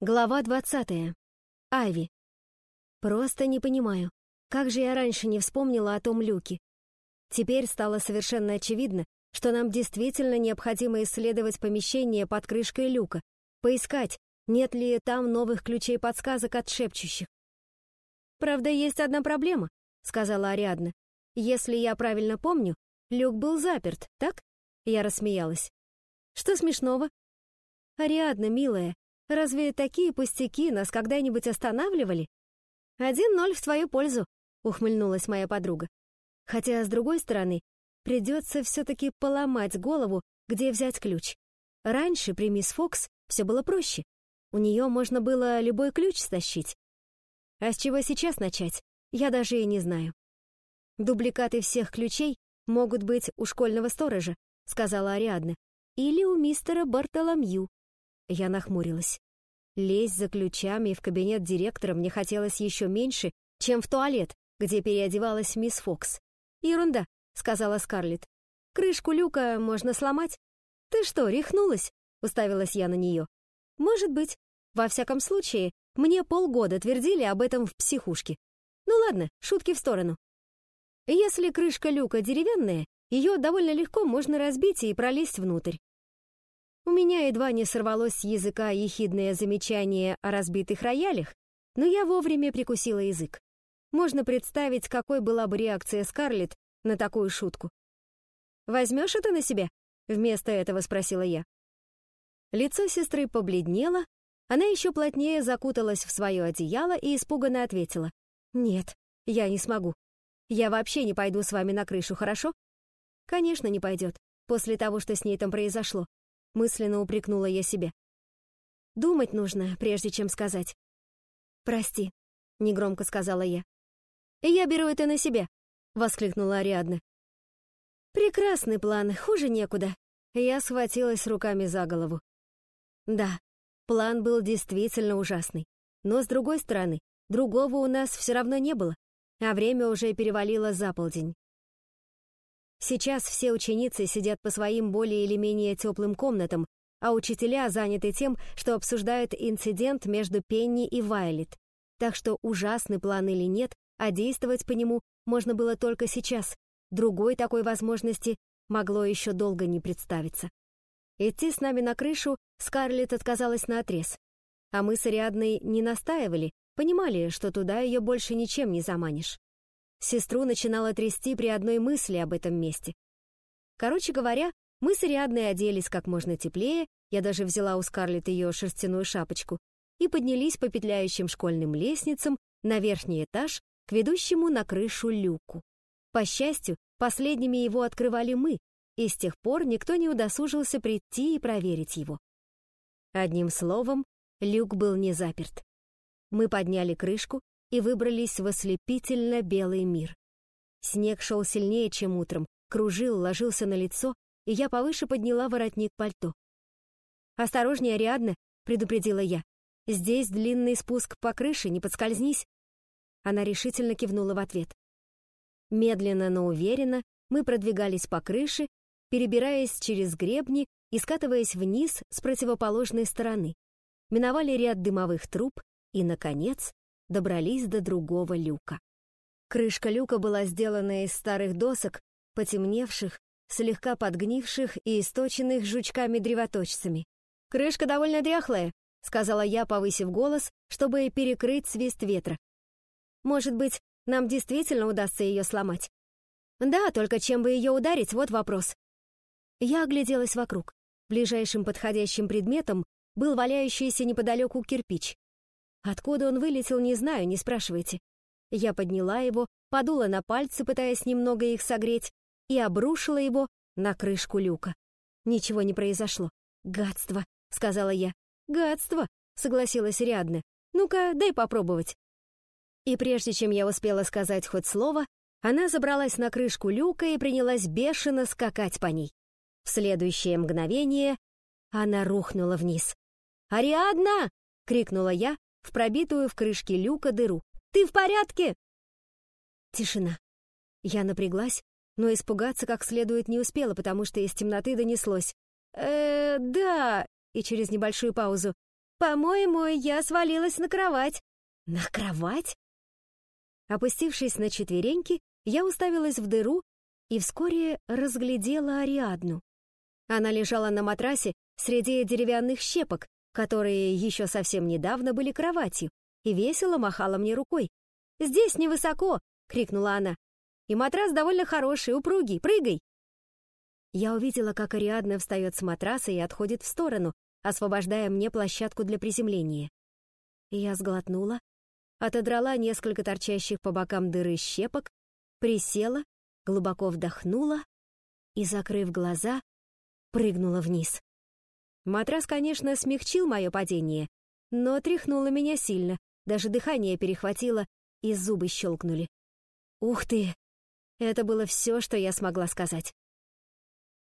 Глава 20. Айви. Просто не понимаю, как же я раньше не вспомнила о том люке. Теперь стало совершенно очевидно, что нам действительно необходимо исследовать помещение под крышкой люка, поискать, нет ли там новых ключей-подсказок от шепчущих. «Правда, есть одна проблема», — сказала Ариадна. «Если я правильно помню, люк был заперт, так?» Я рассмеялась. «Что смешного?» «Ариадна, милая, Разве такие пустяки нас когда-нибудь останавливали? Один ноль в свою пользу, ухмыльнулась моя подруга. Хотя, с другой стороны, придется все-таки поломать голову, где взять ключ. Раньше при мисс Фокс все было проще. У нее можно было любой ключ стащить. А с чего сейчас начать, я даже и не знаю. Дубликаты всех ключей могут быть у школьного сторожа, сказала Ариадна, или у мистера Бартоломью. Я нахмурилась. Лезть за ключами в кабинет директора мне хотелось еще меньше, чем в туалет, где переодевалась мисс Фокс. «Ерунда», — сказала Скарлетт. «Крышку люка можно сломать». «Ты что, рехнулась?» — уставилась я на нее. «Может быть. Во всяком случае, мне полгода твердили об этом в психушке. Ну ладно, шутки в сторону. Если крышка люка деревянная, ее довольно легко можно разбить и пролезть внутрь. У меня едва не сорвалось с языка ехидное замечание о разбитых роялях, но я вовремя прикусила язык. Можно представить, какой была бы реакция Скарлетт на такую шутку. «Возьмешь это на себя?» — вместо этого спросила я. Лицо сестры побледнело, она еще плотнее закуталась в свое одеяло и испуганно ответила. «Нет, я не смогу. Я вообще не пойду с вами на крышу, хорошо?» «Конечно, не пойдет, после того, что с ней там произошло мысленно упрекнула я себя. Думать нужно, прежде чем сказать. «Прости», — негромко сказала я. «Я беру это на себя», — воскликнула Ариадна. «Прекрасный план, хуже некуда». Я схватилась руками за голову. Да, план был действительно ужасный. Но, с другой стороны, другого у нас все равно не было, а время уже перевалило за полдень. Сейчас все ученицы сидят по своим более или менее теплым комнатам, а учителя заняты тем, что обсуждают инцидент между Пенни и Вайлет. Так что ужасный план или нет, а действовать по нему можно было только сейчас. Другой такой возможности могло еще долго не представиться. Идти с нами на крышу Скарлетт отказалась наотрез. А мы с Ариадной не настаивали, понимали, что туда ее больше ничем не заманишь. Сестру начинало трясти при одной мысли об этом месте. Короче говоря, мы с Ариадной оделись как можно теплее, я даже взяла у Скарлетт ее шерстяную шапочку, и поднялись по петляющим школьным лестницам на верхний этаж к ведущему на крышу люку. По счастью, последними его открывали мы, и с тех пор никто не удосужился прийти и проверить его. Одним словом, люк был не заперт. Мы подняли крышку, и выбрались в ослепительно белый мир. Снег шел сильнее, чем утром, кружил, ложился на лицо, и я повыше подняла воротник пальто. «Осторожнее, Ариадна», — предупредила я. «Здесь длинный спуск по крыше, не подскользнись». Она решительно кивнула в ответ. Медленно, но уверенно мы продвигались по крыше, перебираясь через гребни и скатываясь вниз с противоположной стороны. Миновали ряд дымовых труб и, наконец, добрались до другого люка. Крышка люка была сделана из старых досок, потемневших, слегка подгнивших и источенных жучками-древоточцами. «Крышка довольно дряхлая», — сказала я, повысив голос, чтобы перекрыть свист ветра. «Может быть, нам действительно удастся ее сломать?» «Да, только чем бы ее ударить, вот вопрос». Я огляделась вокруг. Ближайшим подходящим предметом был валяющийся неподалеку кирпич. Откуда он вылетел, не знаю, не спрашивайте. Я подняла его, подула на пальцы, пытаясь немного их согреть, и обрушила его на крышку люка. Ничего не произошло. «Гадство», — сказала я. «Гадство», — согласилась Рядна. «Ну-ка, дай попробовать». И прежде чем я успела сказать хоть слово, она забралась на крышку люка и принялась бешено скакать по ней. В следующее мгновение она рухнула вниз. «Ариадна!» — крикнула я, в пробитую в крышке люка дыру. «Ты в порядке?» Тишина. Я напряглась, но испугаться как следует не успела, потому что из темноты донеслось. э да...» И через небольшую паузу. По-моему, я свалилась на кровать». «На кровать?» Опустившись на четвереньки, я уставилась в дыру и вскоре разглядела Ариадну. Она лежала на матрасе среди деревянных щепок, которые еще совсем недавно были кроватью, и весело махала мне рукой. «Здесь невысоко!» — крикнула она. «И матрас довольно хороший, упругий, прыгай!» Я увидела, как Ариадна встает с матраса и отходит в сторону, освобождая мне площадку для приземления. Я сглотнула, отодрала несколько торчащих по бокам дыры щепок, присела, глубоко вдохнула и, закрыв глаза, прыгнула вниз. Матрас, конечно, смягчил мое падение, но тряхнуло меня сильно, даже дыхание перехватило, и зубы щелкнули. «Ух ты!» Это было все, что я смогла сказать.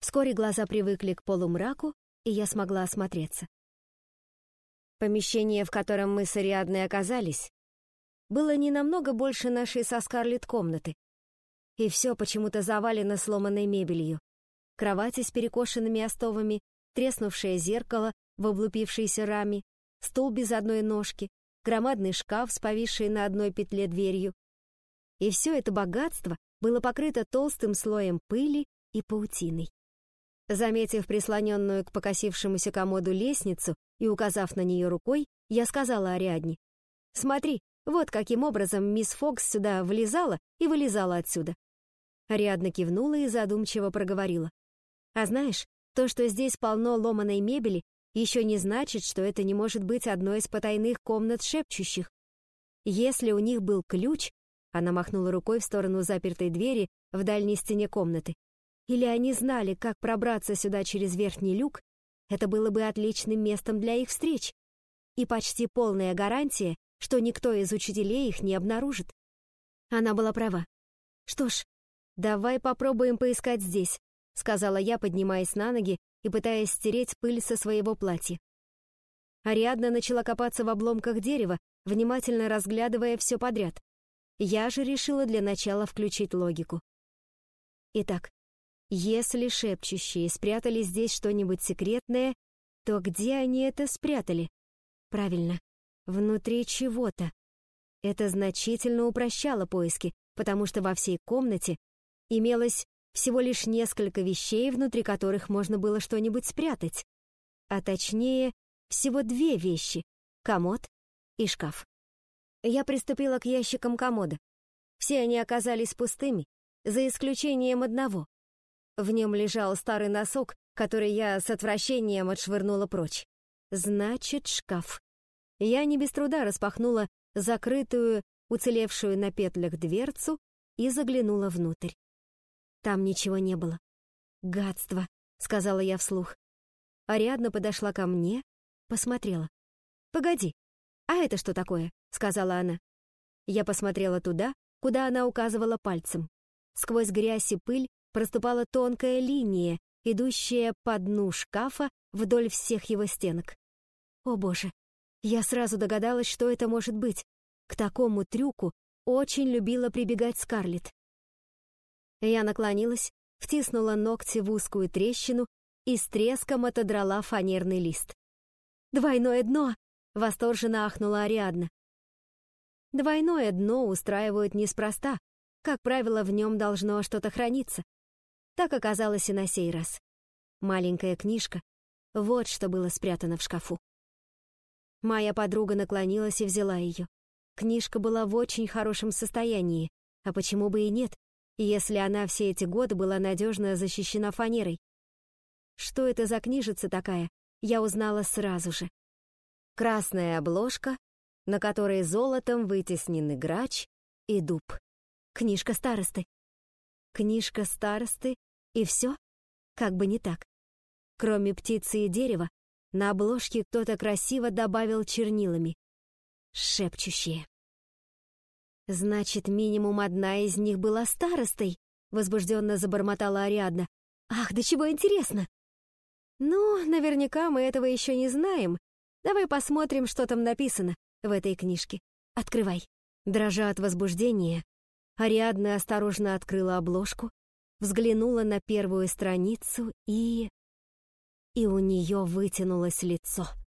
Вскоре глаза привыкли к полумраку, и я смогла осмотреться. Помещение, в котором мы с Ариадной оказались, было не намного больше нашей со Скарлетт комнаты. И все почему-то завалено сломанной мебелью. Кровати с перекошенными остовами, треснувшее зеркало в облупившейся раме, стул без одной ножки, громадный шкаф с повисшей на одной петле дверью. И все это богатство было покрыто толстым слоем пыли и паутиной. Заметив прислоненную к покосившемуся комоду лестницу и указав на нее рукой, я сказала Ариадне, «Смотри, вот каким образом мисс Фокс сюда влезала и вылезала отсюда». Ариадна кивнула и задумчиво проговорила. «А знаешь, то, что здесь полно ломаной мебели, еще не значит, что это не может быть одной из потайных комнат шепчущих. Если у них был ключ, она махнула рукой в сторону запертой двери в дальней стене комнаты, или они знали, как пробраться сюда через верхний люк, это было бы отличным местом для их встреч и почти полная гарантия, что никто из учителей их не обнаружит. Она была права. Что ж, давай попробуем поискать здесь, сказала я, поднимаясь на ноги и пытаясь стереть пыль со своего платья. Ариадна начала копаться в обломках дерева, внимательно разглядывая все подряд. Я же решила для начала включить логику. Итак, если шепчущие спрятали здесь что-нибудь секретное, то где они это спрятали? Правильно, внутри чего-то. Это значительно упрощало поиски, потому что во всей комнате имелось всего лишь несколько вещей, внутри которых можно было что-нибудь спрятать. А точнее, всего две вещи — комод и шкаф. Я приступила к ящикам комода. Все они оказались пустыми, за исключением одного. В нем лежал старый носок, который я с отвращением отшвырнула прочь. Значит, шкаф. Я не без труда распахнула закрытую, уцелевшую на петлях дверцу и заглянула внутрь. Там ничего не было. «Гадство», — сказала я вслух. Ариадна подошла ко мне, посмотрела. «Погоди, а это что такое?» — сказала она. Я посмотрела туда, куда она указывала пальцем. Сквозь грязь и пыль проступала тонкая линия, идущая по дну шкафа вдоль всех его стенок. О боже, я сразу догадалась, что это может быть. К такому трюку очень любила прибегать Скарлетт. Я наклонилась, втиснула ногти в узкую трещину и с треском отодрала фанерный лист. «Двойное дно!» — восторженно ахнула Ариадна. Двойное дно устраивают неспроста. Как правило, в нем должно что-то храниться. Так оказалось и на сей раз. Маленькая книжка — вот что было спрятано в шкафу. Моя подруга наклонилась и взяла ее. Книжка была в очень хорошем состоянии, а почему бы и нет, если она все эти годы была надежно защищена фанерой. Что это за книжица такая, я узнала сразу же. Красная обложка, на которой золотом вытеснены грач и дуб. Книжка старосты. Книжка старосты и все? Как бы не так. Кроме птицы и дерева, на обложке кто-то красиво добавил чернилами. Шепчущие. «Значит, минимум одна из них была старостой», — возбужденно забормотала Ариадна. «Ах, да чего интересно!» «Ну, наверняка мы этого еще не знаем. Давай посмотрим, что там написано в этой книжке. Открывай». Дрожа от возбуждения, Ариадна осторожно открыла обложку, взглянула на первую страницу и... И у нее вытянулось лицо.